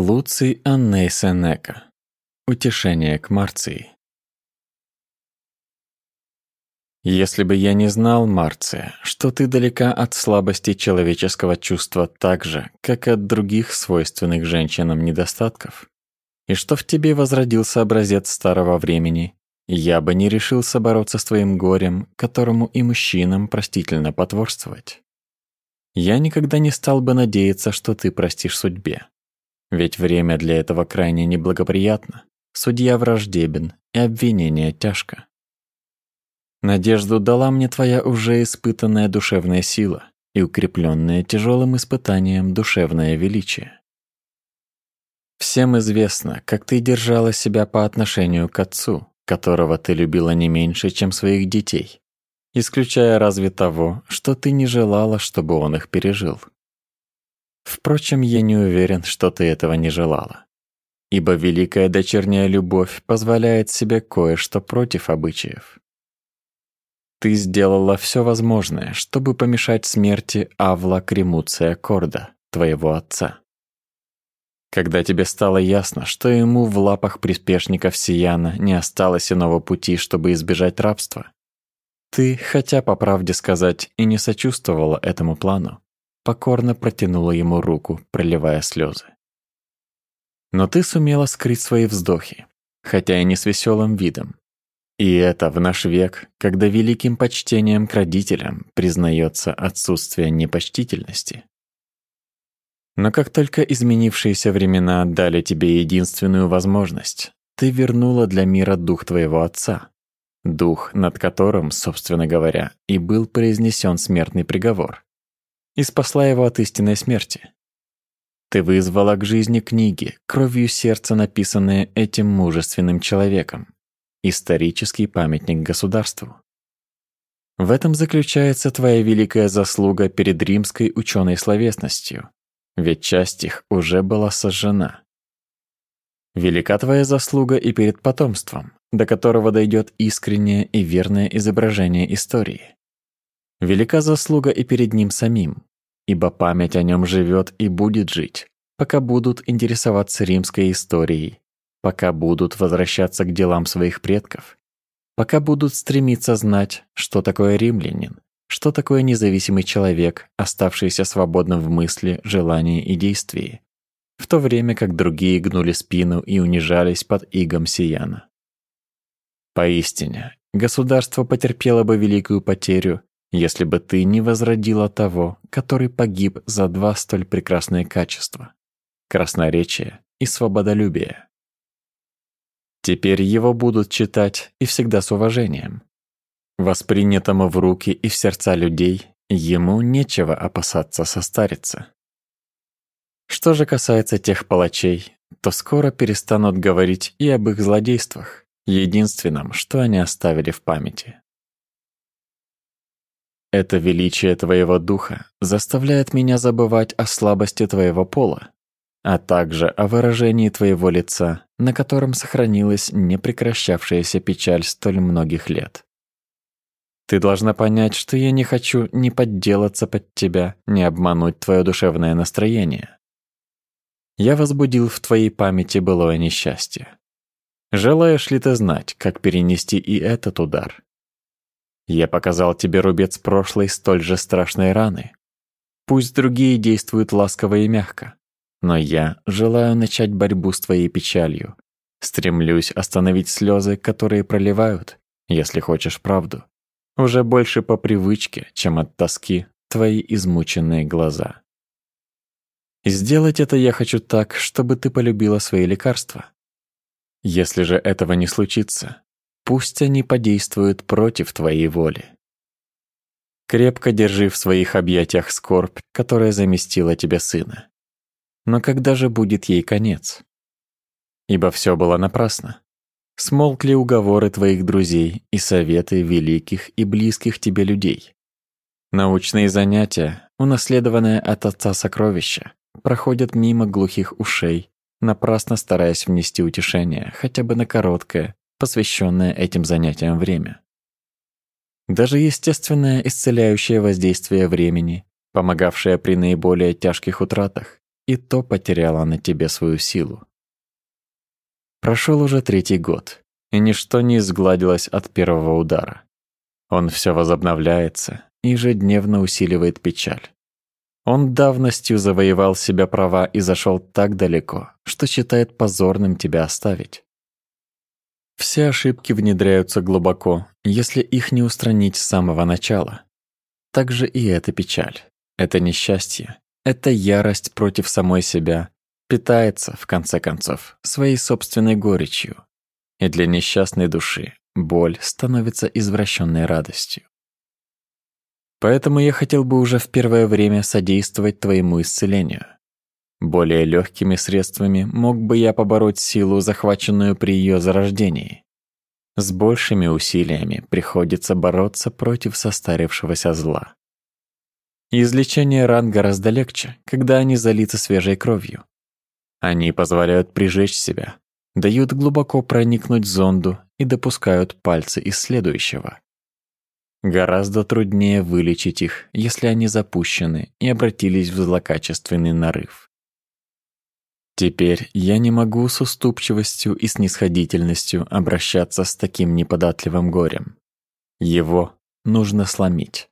Луций Анней Сенека. Утешение к Марции. Если бы я не знал, Марция, что ты далека от слабости человеческого чувства так же, как и от других свойственных женщинам недостатков, и что в тебе возродился образец старого времени, я бы не решился бороться с твоим горем, которому и мужчинам простительно потворствовать. Я никогда не стал бы надеяться, что ты простишь судьбе. Ведь время для этого крайне неблагоприятно. Судья враждебен, и обвинение тяжко. Надежду дала мне твоя уже испытанная душевная сила и укрепленное тяжелым испытанием душевное величие. Всем известно, как ты держала себя по отношению к отцу, которого ты любила не меньше, чем своих детей, исключая разве того, что ты не желала, чтобы он их пережил. Впрочем, я не уверен, что ты этого не желала. Ибо великая дочерняя любовь позволяет себе кое-что против обычаев. Ты сделала все возможное, чтобы помешать смерти Авла Кремуция Корда, твоего отца. Когда тебе стало ясно, что ему в лапах приспешников Сияна не осталось иного пути, чтобы избежать рабства, ты, хотя по правде сказать, и не сочувствовала этому плану, покорно протянула ему руку, проливая слезы. Но ты сумела скрыть свои вздохи, хотя и не с веселым видом. И это в наш век, когда великим почтением к родителям признается отсутствие непочтительности. Но как только изменившиеся времена дали тебе единственную возможность, ты вернула для мира дух твоего отца, дух, над которым, собственно говоря, и был произнесен смертный приговор и спасла его от истинной смерти. Ты вызвала к жизни книги, кровью сердца написанные этим мужественным человеком, исторический памятник государству. В этом заключается твоя великая заслуга перед римской ученой словесностью, ведь часть их уже была сожжена. Велика твоя заслуга и перед потомством, до которого дойдет искреннее и верное изображение истории. Велика заслуга и перед ним самим, ибо память о нем живет и будет жить, пока будут интересоваться римской историей, пока будут возвращаться к делам своих предков, пока будут стремиться знать, что такое римлянин, что такое независимый человек, оставшийся свободным в мысли, желании и действии, в то время как другие гнули спину и унижались под игом Сияна. Поистине, государство потерпело бы великую потерю, если бы ты не возродила того, который погиб за два столь прекрасные качества — красноречие и свободолюбие. Теперь его будут читать и всегда с уважением. Воспринятому в руки и в сердца людей ему нечего опасаться состариться. Что же касается тех палачей, то скоро перестанут говорить и об их злодействах, единственном, что они оставили в памяти. Это величие твоего духа заставляет меня забывать о слабости твоего пола, а также о выражении твоего лица, на котором сохранилась непрекращавшаяся печаль столь многих лет. Ты должна понять, что я не хочу ни подделаться под тебя, ни обмануть твое душевное настроение. Я возбудил в твоей памяти былое несчастье. Желаешь ли ты знать, как перенести и этот удар? Я показал тебе рубец прошлой столь же страшной раны. Пусть другие действуют ласково и мягко, но я желаю начать борьбу с твоей печалью. Стремлюсь остановить слезы, которые проливают, если хочешь правду, уже больше по привычке, чем от тоски, твои измученные глаза. И сделать это я хочу так, чтобы ты полюбила свои лекарства. Если же этого не случится, Пусть они подействуют против твоей воли. Крепко держи в своих объятиях скорбь, которая заместила тебя сына. Но когда же будет ей конец? Ибо все было напрасно. Смолкли уговоры твоих друзей и советы великих и близких тебе людей. Научные занятия, унаследованные от отца сокровища, проходят мимо глухих ушей, напрасно стараясь внести утешение хотя бы на короткое, посвященное этим занятиям время. Даже естественное исцеляющее воздействие времени, помогавшее при наиболее тяжких утратах, и то потеряла на тебе свою силу. Прошел уже третий год, и ничто не изгладилось от первого удара. Он все возобновляется и ежедневно усиливает печаль. Он давностью завоевал себя права и зашел так далеко, что считает позорным тебя оставить. Все ошибки внедряются глубоко, если их не устранить с самого начала. Так же и эта печаль, это несчастье, это ярость против самой себя, питается, в конце концов, своей собственной горечью. И для несчастной души боль становится извращенной радостью. Поэтому я хотел бы уже в первое время содействовать твоему исцелению. Более легкими средствами мог бы я побороть силу, захваченную при ее зарождении. С большими усилиями приходится бороться против состарившегося зла. Излечение ран гораздо легче, когда они залиты свежей кровью. Они позволяют прижечь себя, дают глубоко проникнуть зонду и допускают пальцы исследующего. Гораздо труднее вылечить их, если они запущены и обратились в злокачественный нарыв. Теперь я не могу с уступчивостью и снисходительностью обращаться с таким неподатливым горем. Его нужно сломить.